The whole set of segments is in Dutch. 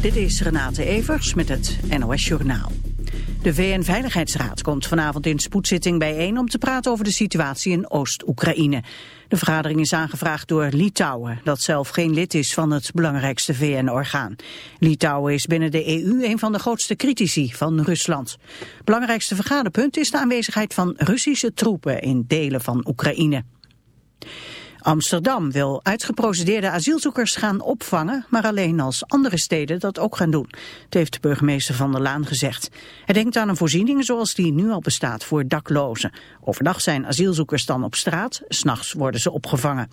Dit is Renate Evers met het NOS Journaal. De VN-veiligheidsraad komt vanavond in spoedzitting bijeen om te praten over de situatie in Oost-Oekraïne. De vergadering is aangevraagd door Litouwen, dat zelf geen lid is van het belangrijkste VN-orgaan. Litouwen is binnen de EU een van de grootste critici van Rusland. Belangrijkste vergaderpunt is de aanwezigheid van Russische troepen in delen van Oekraïne. Amsterdam wil uitgeprocedeerde asielzoekers gaan opvangen, maar alleen als andere steden dat ook gaan doen. Dat heeft burgemeester Van der Laan gezegd. Hij denkt aan een voorziening zoals die nu al bestaat voor daklozen. Overdag zijn asielzoekers dan op straat, s'nachts worden ze opgevangen.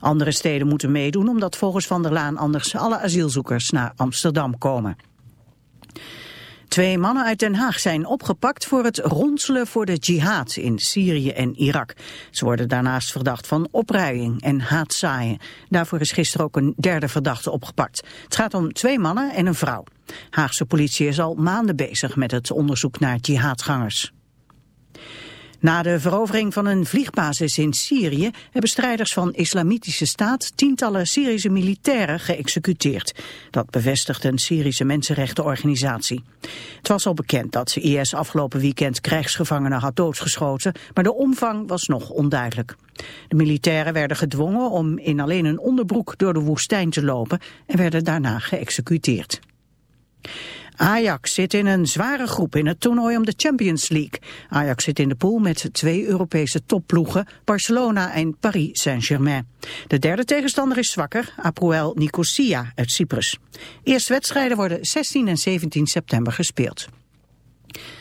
Andere steden moeten meedoen omdat volgens Van der Laan anders alle asielzoekers naar Amsterdam komen. Twee mannen uit Den Haag zijn opgepakt voor het ronselen voor de jihad in Syrië en Irak. Ze worden daarnaast verdacht van opruiing en haatzaaien. Daarvoor is gisteren ook een derde verdachte opgepakt. Het gaat om twee mannen en een vrouw. Haagse politie is al maanden bezig met het onderzoek naar jihadgangers. Na de verovering van een vliegbasis in Syrië hebben strijders van Islamitische Staat tientallen Syrische militairen geëxecuteerd. Dat bevestigt een Syrische mensenrechtenorganisatie. Het was al bekend dat IS afgelopen weekend krijgsgevangenen had doodgeschoten, maar de omvang was nog onduidelijk. De militairen werden gedwongen om in alleen een onderbroek door de woestijn te lopen en werden daarna geëxecuteerd. Ajax zit in een zware groep in het toernooi om de Champions League. Ajax zit in de pool met twee Europese topploegen, Barcelona en Paris Saint-Germain. De derde tegenstander is zwakker, Apoel Nicosia uit Cyprus. Eerste wedstrijden worden 16 en 17 september gespeeld.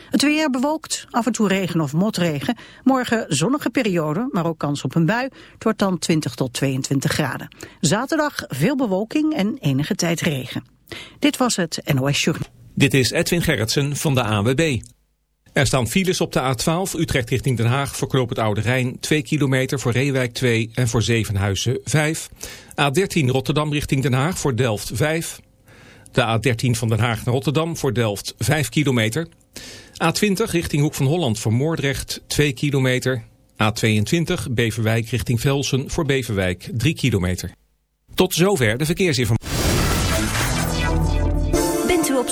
Het weer bewolkt, af en toe regen of motregen. Morgen zonnige periode, maar ook kans op een bui. Het wordt dan 20 tot 22 graden. Zaterdag veel bewolking en enige tijd regen. Dit was het NOS Journal. Dit is Edwin Gerritsen van de AWB. Er staan files op de A12 Utrecht richting Den Haag voor Knoop het Oude Rijn 2 kilometer voor Reewijk 2 en voor Zevenhuizen 5. A13 Rotterdam richting Den Haag voor Delft 5. De A13 van Den Haag naar Rotterdam voor Delft 5 kilometer. A20 richting Hoek van Holland voor Moordrecht 2 kilometer. A22 Beverwijk richting Velsen voor Beverwijk 3 kilometer. Tot zover de verkeersinformatie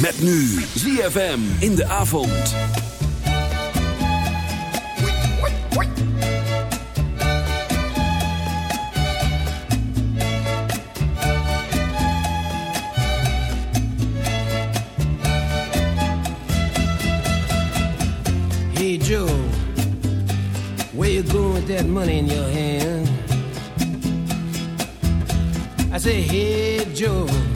Met nu ZFM in de avond. Hey Joe, where you going with that money in your hand? I say, hey Joe.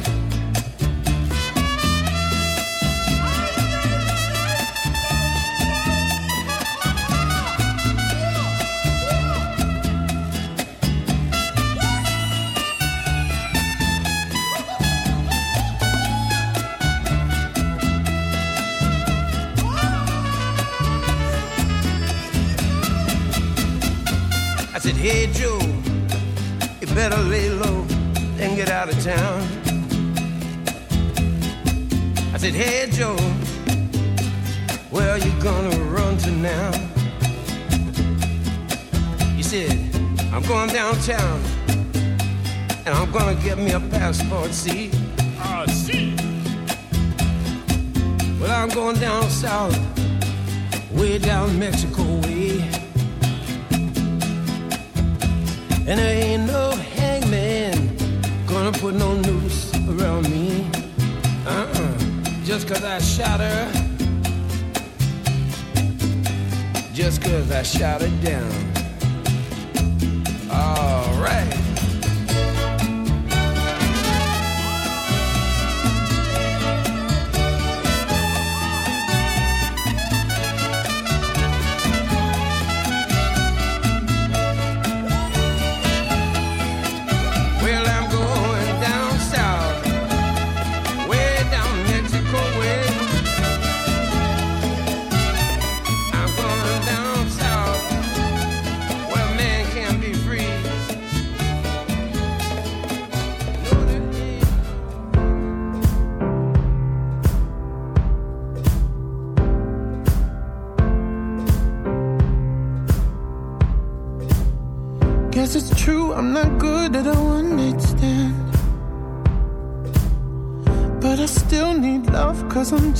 Going downtown and I'm gonna get me a passport, see? Ah, see. Well, I'm going down south, way down Mexico way. And there ain't no hangman gonna put no noose around me. Uh-uh. Just cause I shot her. Just cause I shot her down right.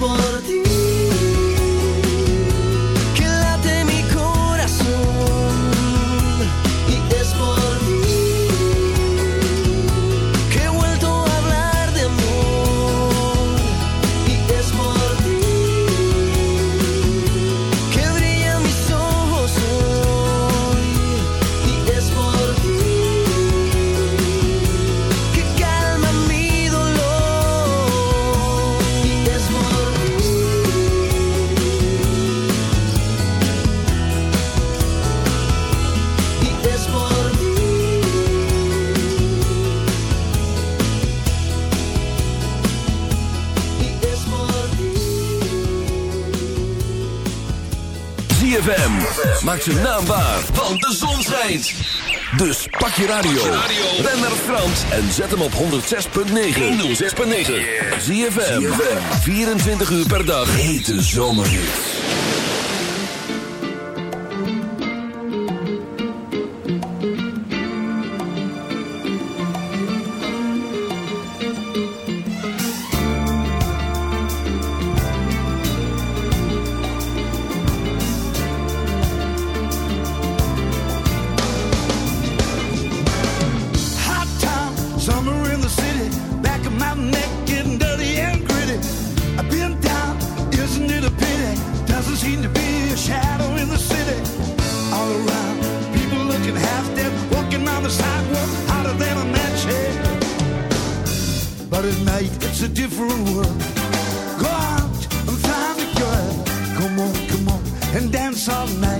one. maak ze naambaar, want de zon schijnt. Dus pak je radio, ben naar het Frans en zet hem op 106.9. 106.9. Zie je 24 uur per dag. Hete zomerhit. and dance all night.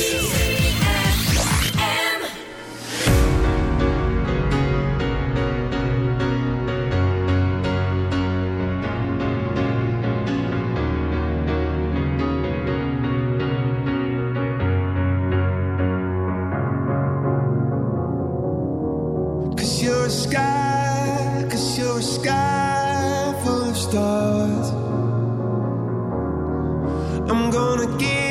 I'm gonna give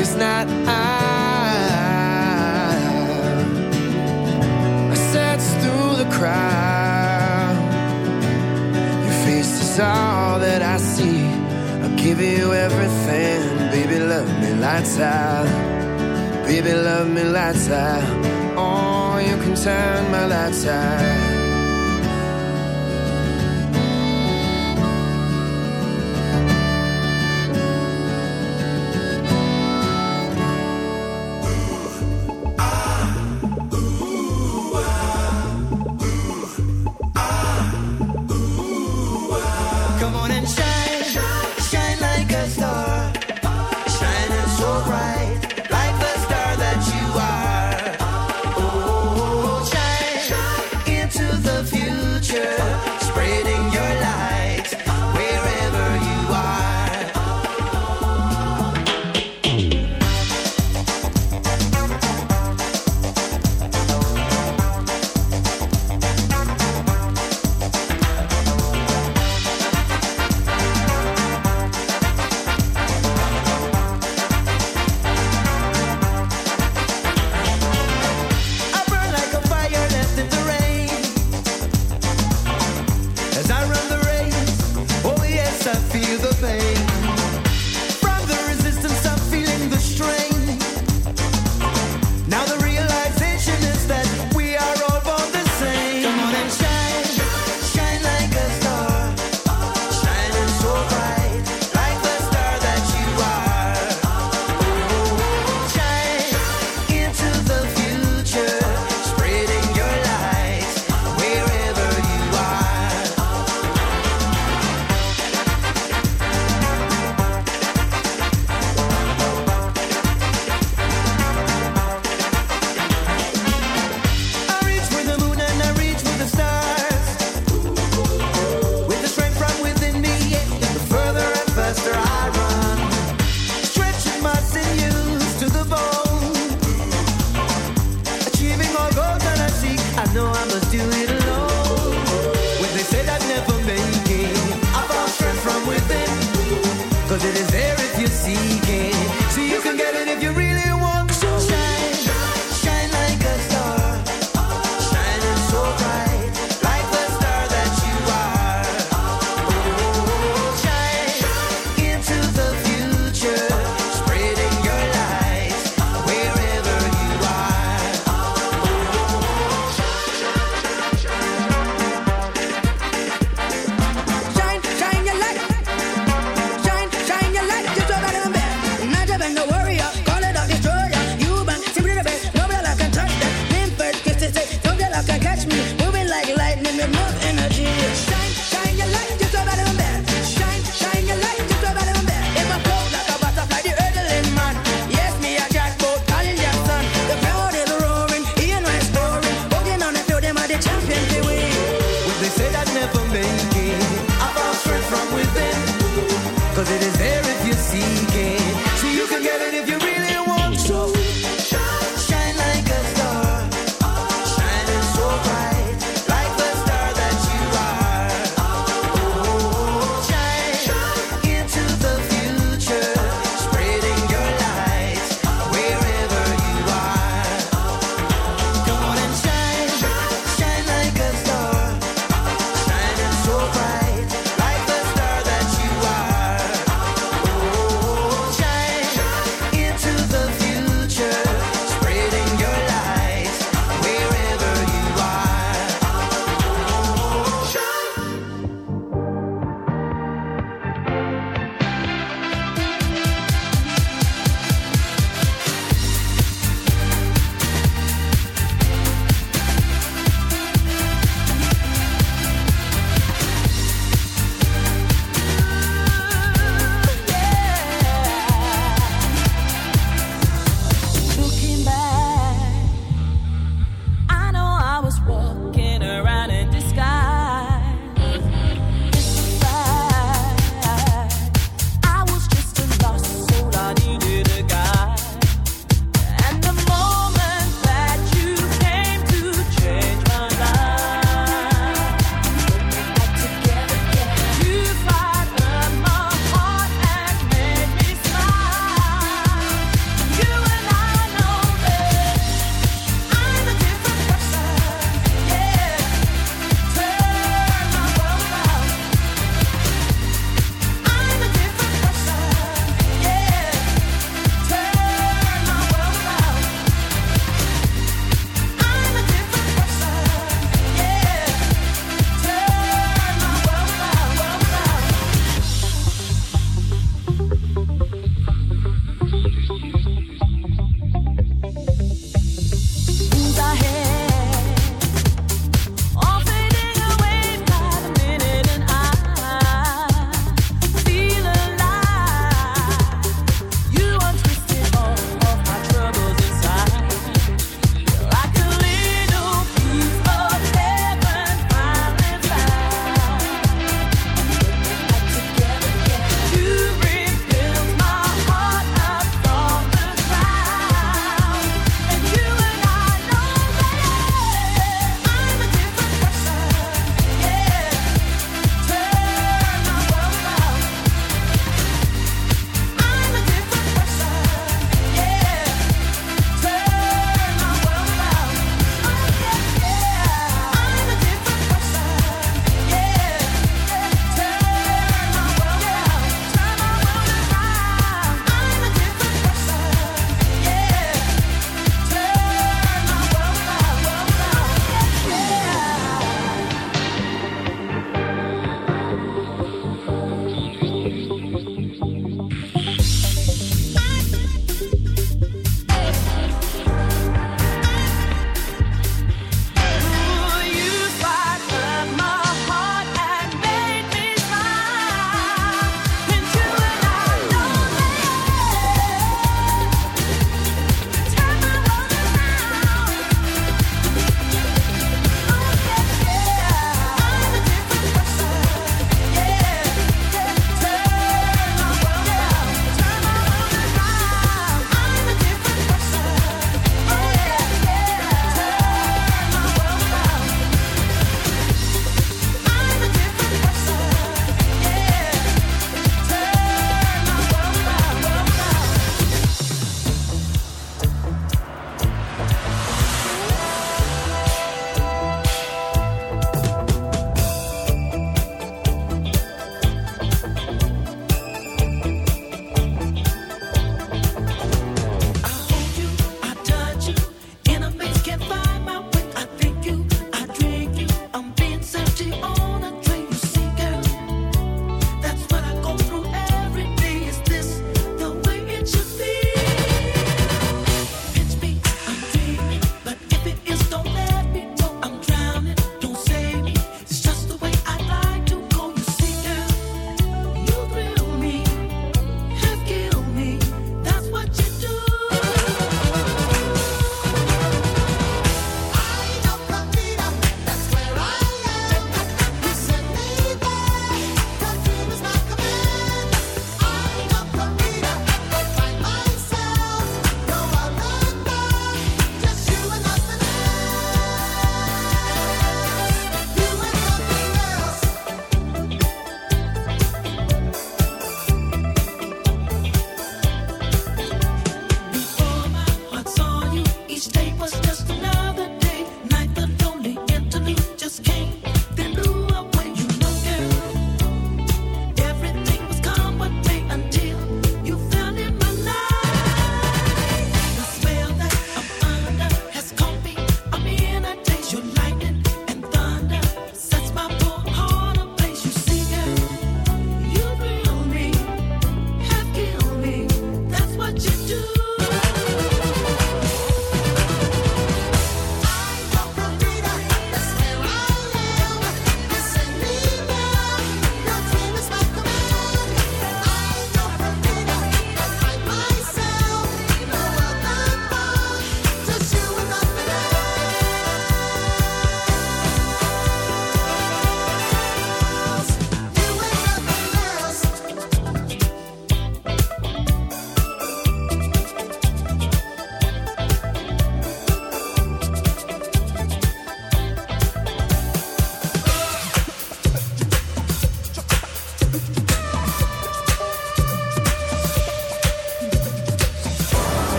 The not I, I search through the crowd. Your face is all that I see. I'll give you everything, baby. Love me lights out, baby. Love me lights out. Oh, you can turn my lights out.